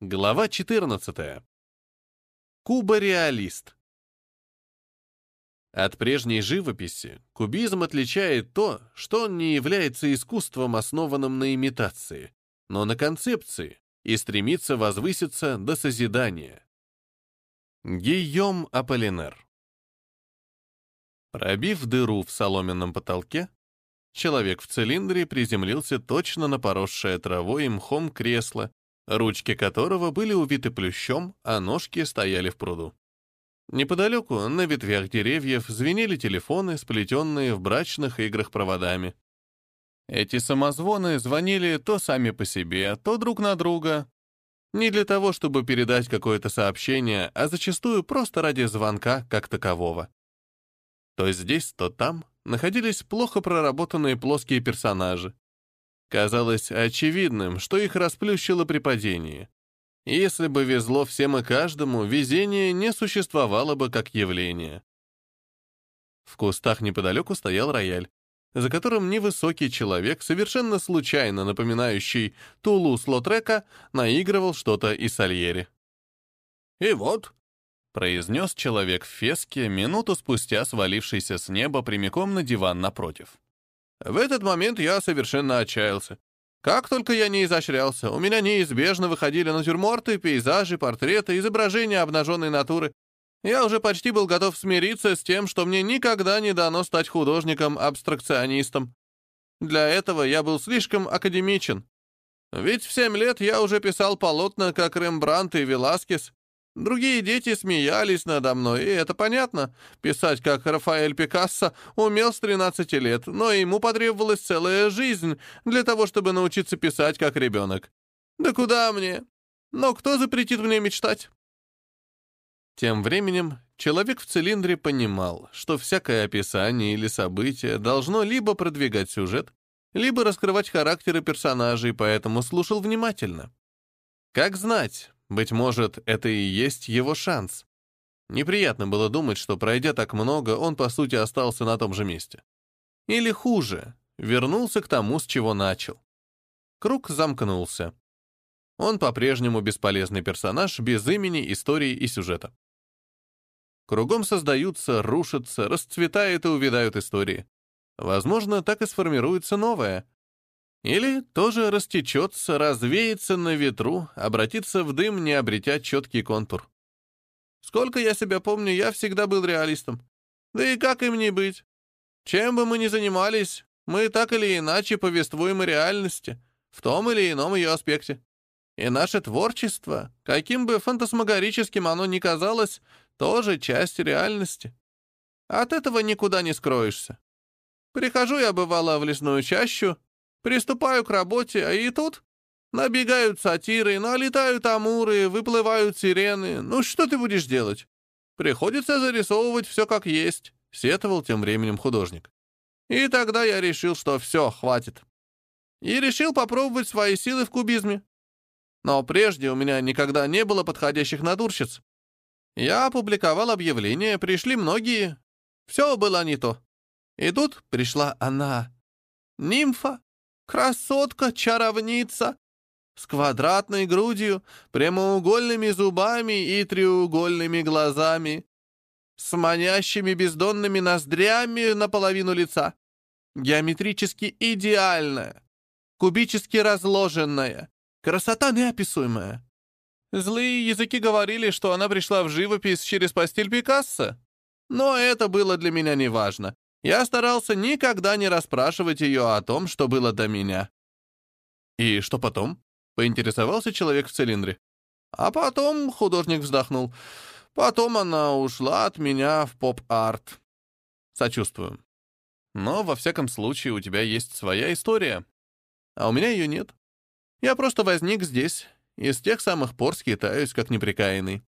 Глава 14. Куба-реалист. От прежней живописи кубизм отличает то, что он не является искусством, основанным на имитации, но на концепции и стремится возвыситься до созидания. Гийом Аполлинер Пробив дыру в соломенном потолке, человек в цилиндре приземлился точно на поросшее травой и мхом кресло, ручки которого были увиты плющом, а ножки стояли в пруду. Неподалеку, на ветвях деревьев, звенели телефоны, сплетенные в брачных играх проводами. Эти самозвоны звонили то сами по себе, то друг на друга. Не для того, чтобы передать какое-то сообщение, а зачастую просто ради звонка как такового. То здесь, то там находились плохо проработанные плоские персонажи, Казалось очевидным, что их расплющило при падении. Если бы везло всем и каждому, везение не существовало бы как явление. В кустах неподалеку стоял рояль, за которым невысокий человек, совершенно случайно напоминающий Тулу Лотрека, наигрывал что-то из Сальери. «И вот», — произнес человек в феске, минуту спустя свалившийся с неба прямиком на диван напротив. В этот момент я совершенно отчаялся. Как только я не изощрялся, у меня неизбежно выходили натюрморты, пейзажи, портреты, изображения обнаженной натуры. Я уже почти был готов смириться с тем, что мне никогда не дано стать художником-абстракционистом. Для этого я был слишком академичен. Ведь в семь лет я уже писал полотна, как Рембрандт и Веласкес, Другие дети смеялись надо мной, и это понятно. Писать, как Рафаэль Пикассо, умел с 13 лет, но ему потребовалась целая жизнь для того, чтобы научиться писать, как ребенок. Да куда мне? Но кто запретит мне мечтать? Тем временем человек в цилиндре понимал, что всякое описание или событие должно либо продвигать сюжет, либо раскрывать характеры персонажей, поэтому слушал внимательно. Как знать, быть может, это и есть его шанс. Неприятно было думать, что, пройдя так много, он, по сути, остался на том же месте. Или хуже, вернулся к тому, с чего начал. Круг замкнулся. Он по-прежнему бесполезный персонаж, без имени, истории и сюжета. Кругом создаются, рушатся, расцветают и увядают истории. Возможно, так и сформируется новое, или тоже растечется, развеется на ветру, обратится в дым, не обретя четкий контур. Сколько я себя помню, я всегда был реалистом. Да и как им не быть? Чем бы мы ни занимались, мы так или иначе повествуем о реальности, в том или ином ее аспекте. И наше творчество, каким бы фантасмагорическим оно ни казалось, тоже часть реальности. От этого никуда не скроешься. Прихожу я, бывало, в лесную чащу, Приступаю к работе, а и тут набегают сатиры, налетают амуры, выплывают сирены. Ну что ты будешь делать? Приходится зарисовывать все как есть, сетовал тем временем художник. И тогда я решил, что все, хватит. И решил попробовать свои силы в кубизме. Но прежде у меня никогда не было подходящих надурщиц. Я опубликовал объявление, пришли многие. Все было не то. И тут пришла она. Нимфа, Красотка-чаровница! С квадратной грудью, прямоугольными зубами и треугольными глазами, с манящими бездонными ноздрями наполовину лица, геометрически идеальная, кубически разложенная, красота неописуемая. Злые языки говорили, что она пришла в живопись через постель Пикассо, но это было для меня неважно. Я старался никогда не расспрашивать ее о том, что было до меня. «И что потом?» — поинтересовался человек в цилиндре. А потом художник вздохнул. Потом она ушла от меня в поп-арт. Сочувствую. Но, во всяком случае, у тебя есть своя история. А у меня ее нет. Я просто возник здесь и с тех самых пор скитаюсь, как неприкаянный.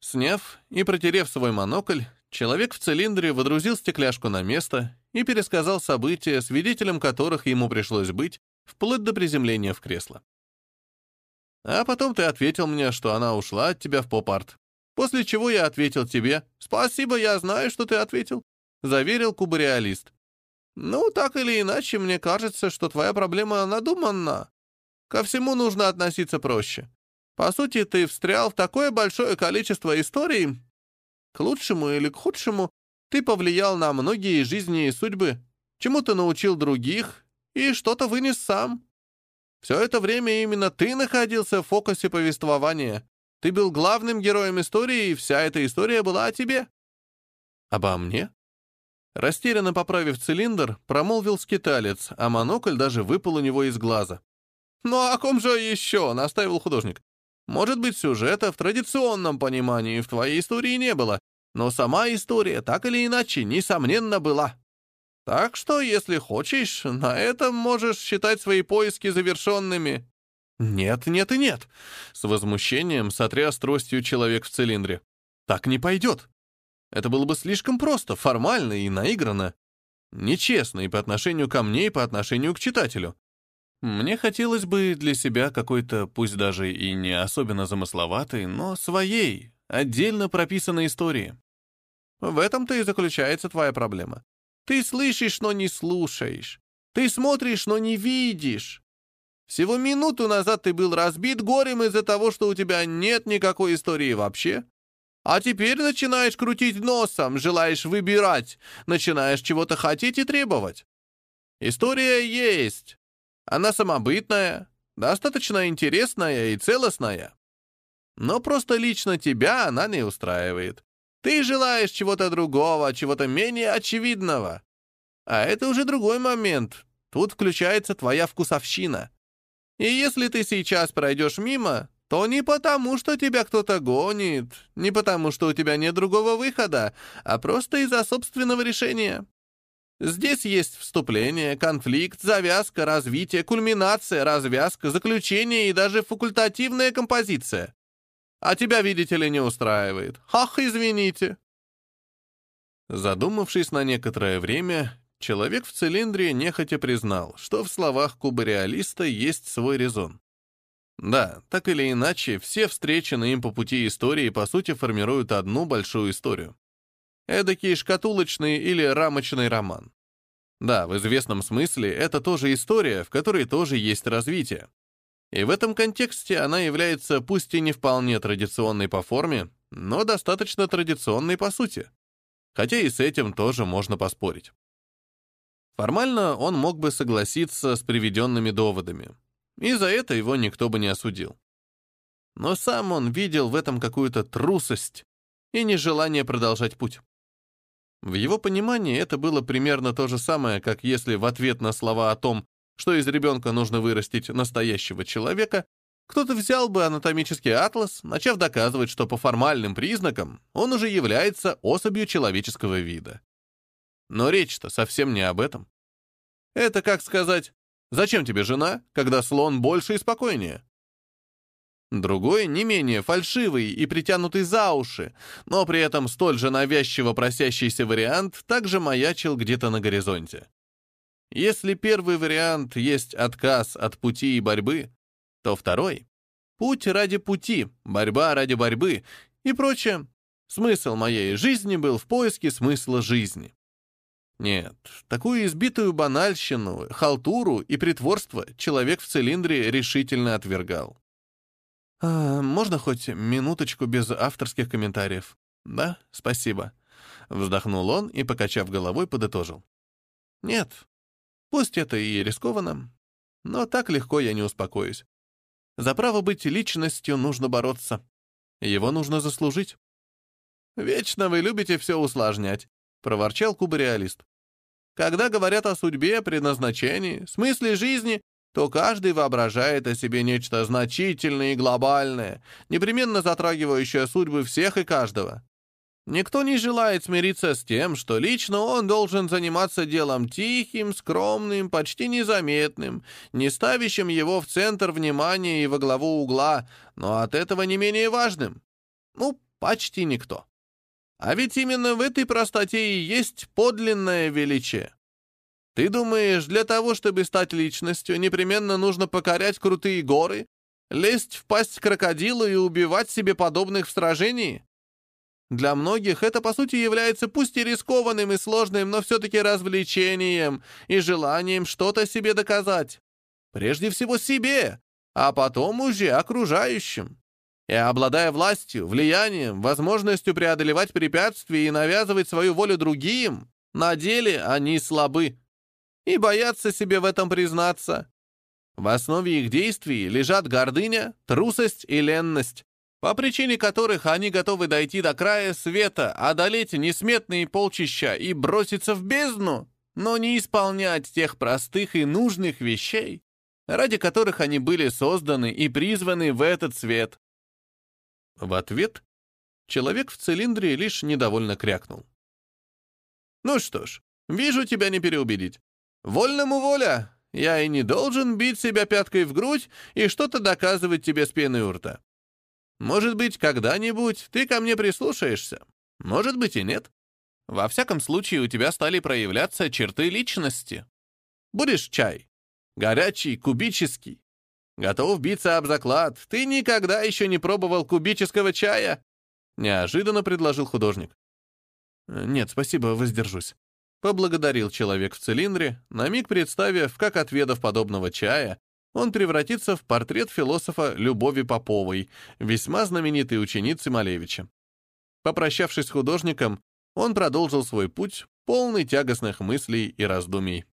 Сняв и протерев свой монокль, Человек в цилиндре водрузил стекляшку на место и пересказал события, свидетелем которых ему пришлось быть, вплоть до приземления в кресло. А потом ты ответил мне, что она ушла от тебя в поп-арт. После чего я ответил тебе, «Спасибо, я знаю, что ты ответил», — заверил кубореалист. «Ну, так или иначе, мне кажется, что твоя проблема надуманна. Ко всему нужно относиться проще. По сути, ты встрял в такое большое количество историй. К лучшему или к худшему ты повлиял на многие жизни и судьбы, чему ты научил других и что-то вынес сам. Все это время именно ты находился в фокусе повествования. Ты был главным героем истории, и вся эта история была о тебе. Обо мне? Растерянно поправив цилиндр, промолвил скиталец, а монокль даже выпал у него из глаза. «Ну а о ком же еще?» — настаивал художник. «Может быть, сюжета в традиционном понимании в твоей истории не было, но сама история так или иначе, несомненно, была. Так что, если хочешь, на этом можешь считать свои поиски завершенными». «Нет, нет и нет!» — с возмущением сотряс тростью человек в цилиндре. «Так не пойдет. Это было бы слишком просто, формально и наигранно. Нечестно и по отношению ко мне, и по отношению к читателю. Мне хотелось бы для себя какой-то, пусть даже и не особенно замысловатой, но своей, отдельно прописанной истории. В этом-то и заключается твоя проблема. Ты слышишь, но не слушаешь. Ты смотришь, но не видишь. Всего минуту назад ты был разбит горем из-за того, что у тебя нет никакой истории вообще. А теперь начинаешь крутить носом, желаешь выбирать, начинаешь чего-то хотеть и требовать. История есть. Она самобытная, достаточно интересная и целостная. Но просто лично тебя она не устраивает. Ты желаешь чего-то другого, чего-то менее очевидного. А это уже другой момент. Тут включается твоя вкусовщина. И если ты сейчас пройдешь мимо, то не потому, что тебя кто-то гонит, не потому, что у тебя нет другого выхода, а просто из-за собственного решения. Здесь есть вступление, конфликт, завязка, развитие, кульминация, развязка, заключение и даже факультативная композиция. А тебя, видите ли, не устраивает. Ах, извините. Задумавшись на некоторое время, человек в цилиндре нехотя признал, что в словах кубареалиста есть свой резон. Да, так или иначе, все встреченные им по пути истории по сути формируют одну большую историю. Эдакий шкатулочный или рамочный роман. Да, в известном смысле это тоже история, в которой тоже есть развитие. И в этом контексте она является пусть и не вполне традиционной по форме, но достаточно традиционной по сути. Хотя и с этим тоже можно поспорить. Формально он мог бы согласиться с приведенными доводами, и за это его никто бы не осудил. Но сам он видел в этом какую-то трусость и нежелание продолжать путь. В его понимании это было примерно то же самое, как если в ответ на слова о том, что из ребенка нужно вырастить настоящего человека, кто-то взял бы анатомический атлас, начав доказывать, что по формальным признакам он уже является особью человеческого вида. Но речь-то совсем не об этом. Это как сказать, Зачем тебе жена, когда слон больше и спокойнее? Другой, не менее фальшивый и притянутый за уши, но при этом столь же навязчиво просящийся вариант также маячил где-то на горизонте. Если первый вариант есть отказ от пути и борьбы, то второй — путь ради пути, борьба ради борьбы и прочее. Смысл моей жизни был в поиске смысла жизни. Нет, такую избитую банальщину, халтуру и притворство человек в цилиндре решительно отвергал. «А, «Можно хоть минуточку без авторских комментариев?» «Да, спасибо», — вздохнул он и, покачав головой, подытожил. «Нет, пусть это и рискованно, но так легко я не успокоюсь. За право быть личностью нужно бороться. Его нужно заслужить». «Вечно вы любите все усложнять», — проворчал кубареалист. «Когда говорят о судьбе, предназначении, смысле жизни, то каждый воображает о себе нечто значительное и глобальное, непременно затрагивающее судьбы всех и каждого. Никто не желает смириться с тем, что лично он должен заниматься делом тихим, скромным, почти незаметным, не ставящим его в центр внимания и во главу угла, но от этого не менее важным. Ну, почти никто. А ведь именно в этой простоте и есть подлинное величие. Ты думаешь, для того, чтобы стать личностью, непременно нужно покорять крутые горы, лезть в пасть крокодила и убивать себе подобных в сражении? Для многих это, по сути, является пусть и рискованным и сложным, но все-таки развлечением и желанием что-то себе доказать. Прежде всего себе, а потом уже окружающим. И обладая властью, влиянием, возможностью преодолевать препятствия и навязывать свою волю другим, на деле они слабы. И боятся себе в этом признаться. В основе их действий лежат гордыня, трусость и ленность, по причине которых они готовы дойти до края света, одолеть несметные полчища и броситься в бездну, но не исполнять тех простых и нужных вещей, ради которых они были созданы и призваны в этот свет. В ответ человек в цилиндре лишь недовольно крякнул. «Ну что ж, вижу, тебя не переубедить. Вольному воля, я и не должен бить себя пяткой в грудь и что-то доказывать тебе с пеной у рта. Может быть, когда-нибудь ты ко мне прислушаешься. Может быть и нет. Во всяком случае, у тебя стали проявляться черты личности. Будешь чай. Горячий, кубический. Готов биться об заклад. Ты никогда еще не пробовал кубического чая? Неожиданно предложил художник. Нет, спасибо, воздержусь. Поблагодарил человек в цилиндре, на миг представив, как, отведав подобного чая, он превратится в портрет философа Любови Поповой, весьма знаменитой ученицы Малевича. Попрощавшись с художником, он продолжил свой путь, полный тягостных мыслей и раздумий.